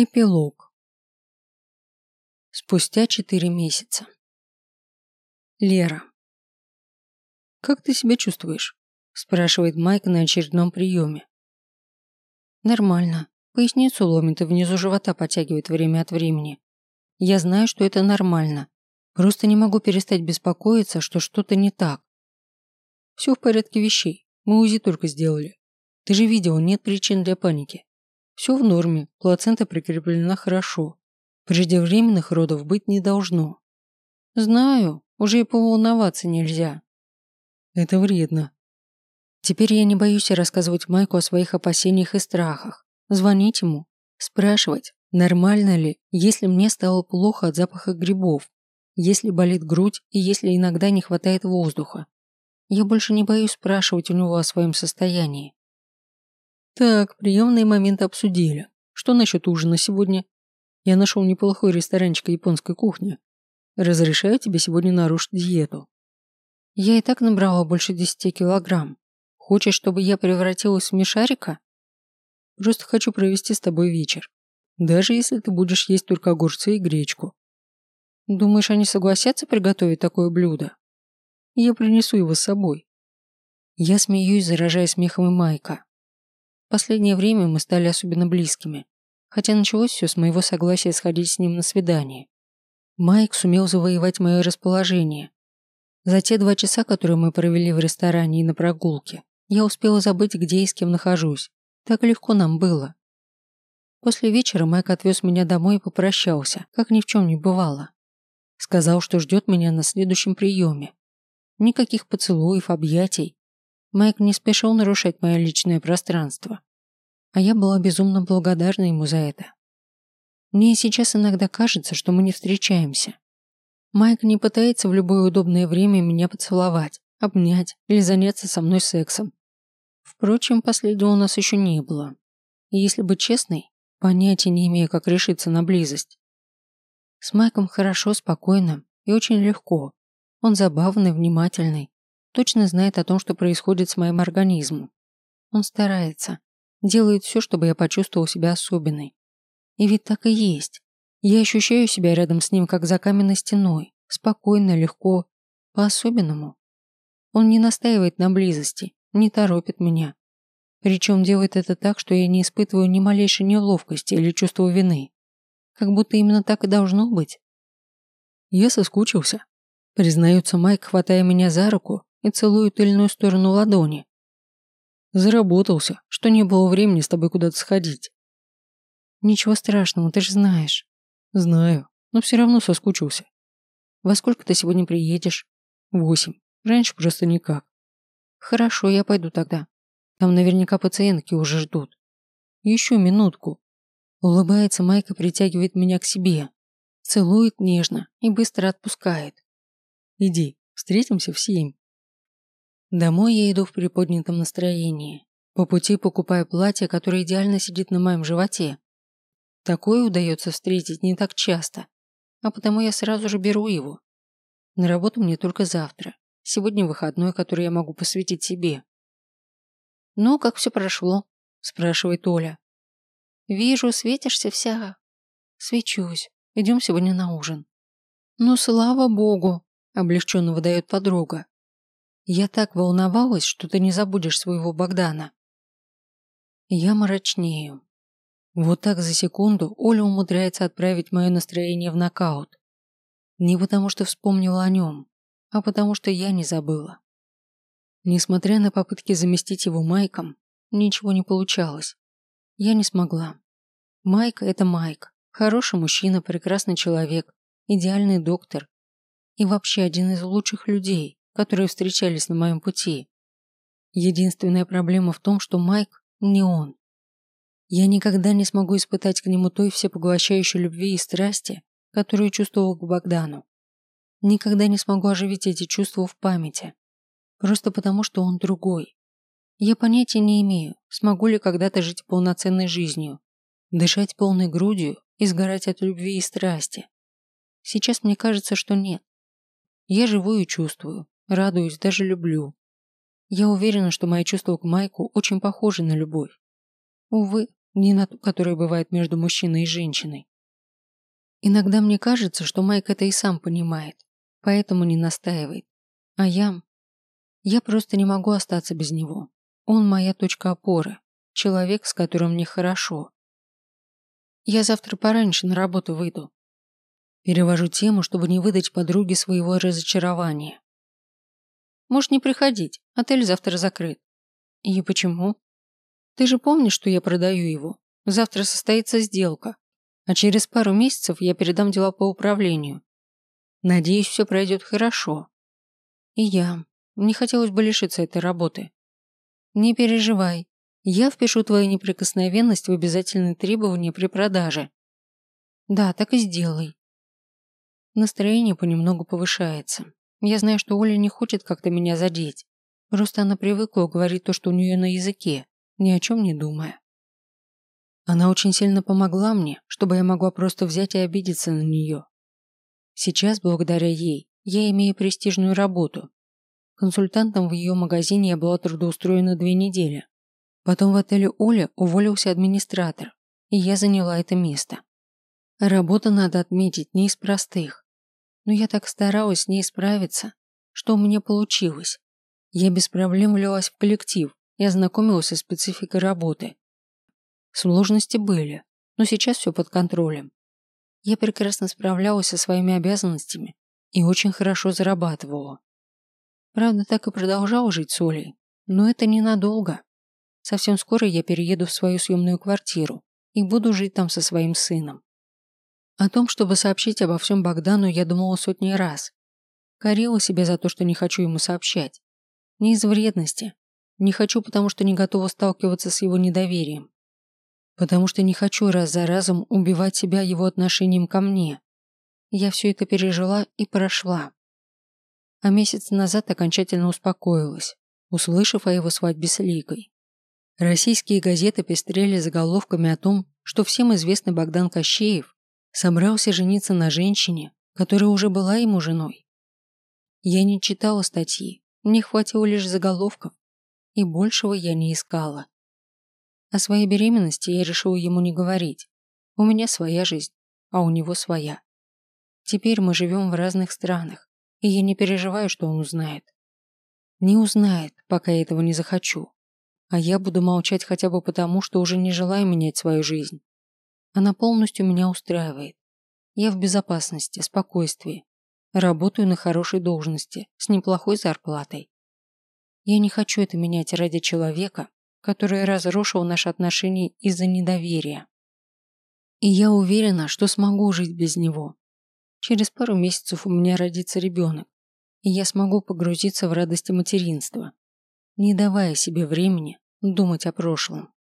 Эпилог. Спустя четыре месяца. Лера. «Как ты себя чувствуешь?» – спрашивает Майк на очередном приеме. «Нормально. Поясницу ломит и внизу живота подтягивает время от времени. Я знаю, что это нормально. Просто не могу перестать беспокоиться, что что-то не так. Все в порядке вещей. Мы УЗИ только сделали. Ты же видел, нет причин для паники. Все в норме, плацента прикреплена хорошо. Преждевременных родов быть не должно. Знаю, уже и поволноваться нельзя. Это вредно. Теперь я не боюсь рассказывать Майку о своих опасениях и страхах. Звонить ему, спрашивать, нормально ли, если мне стало плохо от запаха грибов, если болит грудь и если иногда не хватает воздуха. Я больше не боюсь спрашивать у него о своем состоянии. Так, приемные моменты обсудили. Что насчет ужина сегодня? Я нашел неплохой ресторанчик японской кухни. Разрешаю тебе сегодня нарушить диету. Я и так набрала больше десяти килограмм. Хочешь, чтобы я превратилась в мешарика? Просто хочу провести с тобой вечер. Даже если ты будешь есть только огурцы и гречку. Думаешь, они согласятся приготовить такое блюдо? Я принесу его с собой. Я смеюсь, заражая смехом и Майка. Последнее время мы стали особенно близкими, хотя началось все с моего согласия сходить с ним на свидание. Майк сумел завоевать мое расположение. За те два часа, которые мы провели в ресторане и на прогулке, я успела забыть, где и с кем нахожусь. Так легко нам было. После вечера Майк отвез меня домой и попрощался, как ни в чем не бывало. Сказал, что ждет меня на следующем приеме. Никаких поцелуев, объятий, Майк не спешил нарушать мое личное пространство. А я была безумно благодарна ему за это. Мне сейчас иногда кажется, что мы не встречаемся. Майк не пытается в любое удобное время меня поцеловать, обнять или заняться со мной сексом. Впрочем, последнего у нас еще не было. И если быть честной, понятия не имею, как решиться на близость. С Майком хорошо, спокойно и очень легко. Он забавный, внимательный, точно знает о том, что происходит с моим организмом. Он старается, делает все, чтобы я почувствовал себя особенной. И ведь так и есть. Я ощущаю себя рядом с ним, как за каменной стеной, спокойно, легко, по-особенному. Он не настаивает на близости, не торопит меня. Причем делает это так, что я не испытываю ни малейшей неловкости или чувства вины. Как будто именно так и должно быть. Я соскучился. Признается Майк, хватая меня за руку и целую тыльную сторону ладони. Заработался, что не было времени с тобой куда-то сходить. Ничего страшного, ты же знаешь. Знаю, но все равно соскучился. Во сколько ты сегодня приедешь? Восемь. Раньше просто никак. Хорошо, я пойду тогда. Там наверняка пациентки уже ждут. Еще минутку. Улыбается Майка, притягивает меня к себе. Целует нежно и быстро отпускает. Иди, встретимся в семь. Домой я иду в приподнятом настроении. По пути покупаю платье, которое идеально сидит на моем животе. Такое удается встретить не так часто, а потому я сразу же беру его. На работу мне только завтра. Сегодня выходной, который я могу посвятить себе. «Ну, как все прошло?» – спрашивает Оля. «Вижу, светишься вся». «Свечусь. Идем сегодня на ужин». «Ну, слава богу!» – облегченно выдает подруга. Я так волновалась, что ты не забудешь своего Богдана. Я мрачнею. Вот так за секунду Оля умудряется отправить мое настроение в нокаут. Не потому что вспомнила о нем, а потому что я не забыла. Несмотря на попытки заместить его Майком, ничего не получалось. Я не смогла. Майк – это Майк. Хороший мужчина, прекрасный человек, идеальный доктор и вообще один из лучших людей которые встречались на моем пути. Единственная проблема в том, что Майк не он. Я никогда не смогу испытать к нему той всепоглощающей любви и страсти, которую чувствовал к Богдану. Никогда не смогу оживить эти чувства в памяти. Просто потому, что он другой. Я понятия не имею, смогу ли когда-то жить полноценной жизнью, дышать полной грудью и сгорать от любви и страсти. Сейчас мне кажется, что нет. Я живу и чувствую, радуюсь, даже люблю. Я уверена, что мои чувства к Майку очень похожи на любовь. Увы, не на ту, которая бывает между мужчиной и женщиной. Иногда мне кажется, что Майк это и сам понимает, поэтому не настаивает. А я... Я просто не могу остаться без него. Он моя точка опоры, человек, с которым мне хорошо. Я завтра пораньше на работу выйду. Перевожу тему, чтобы не выдать подруге своего разочарования. Можешь не приходить, отель завтра закрыт. И почему? Ты же помнишь, что я продаю его? Завтра состоится сделка, а через пару месяцев я передам дела по управлению. Надеюсь, все пройдет хорошо. И я. Не хотелось бы лишиться этой работы. Не переживай. Я впишу твою неприкосновенность в обязательные требования при продаже. Да, так и сделай. Настроение понемногу повышается. Я знаю, что Оля не хочет как-то меня задеть. Просто она привыкла говорить то, что у нее на языке, ни о чем не думая. Она очень сильно помогла мне, чтобы я могла просто взять и обидеться на нее. Сейчас, благодаря ей, я имею престижную работу. Консультантом в ее магазине я была трудоустроена две недели. Потом в отеле Оля уволился администратор, и я заняла это место. Работа, надо отметить, не из простых. Но я так старалась с ней справиться, что у меня получилось. Я без проблем влилась в коллектив и ознакомилась со спецификой работы. Сложности были, но сейчас все под контролем. Я прекрасно справлялась со своими обязанностями и очень хорошо зарабатывала. Правда, так и продолжала жить с Олей, но это ненадолго. Совсем скоро я перееду в свою съемную квартиру и буду жить там со своим сыном. О том, чтобы сообщить обо всем Богдану, я думала сотни раз. Корила себя за то, что не хочу ему сообщать. Не из вредности. Не хочу, потому что не готова сталкиваться с его недоверием потому что не хочу раз за разом убивать себя его отношением ко мне. Я все это пережила и прошла. А месяц назад окончательно успокоилась, услышав о его свадьбе с Ликой. Российские газеты пестрели заголовками о том, что всем известный Богдан Кощеев собрался жениться на женщине, которая уже была ему женой. Я не читала статьи, мне хватило лишь заголовков, и большего я не искала. О своей беременности я решила ему не говорить. У меня своя жизнь, а у него своя. Теперь мы живем в разных странах, и я не переживаю, что он узнает. Не узнает, пока я этого не захочу. А я буду молчать хотя бы потому, что уже не желаю менять свою жизнь. Она полностью меня устраивает. Я в безопасности, спокойствии. Работаю на хорошей должности, с неплохой зарплатой. Я не хочу это менять ради человека, который разрушил наши отношения из-за недоверия. И я уверена, что смогу жить без него. Через пару месяцев у меня родится ребенок, и я смогу погрузиться в радости материнства, не давая себе времени думать о прошлом.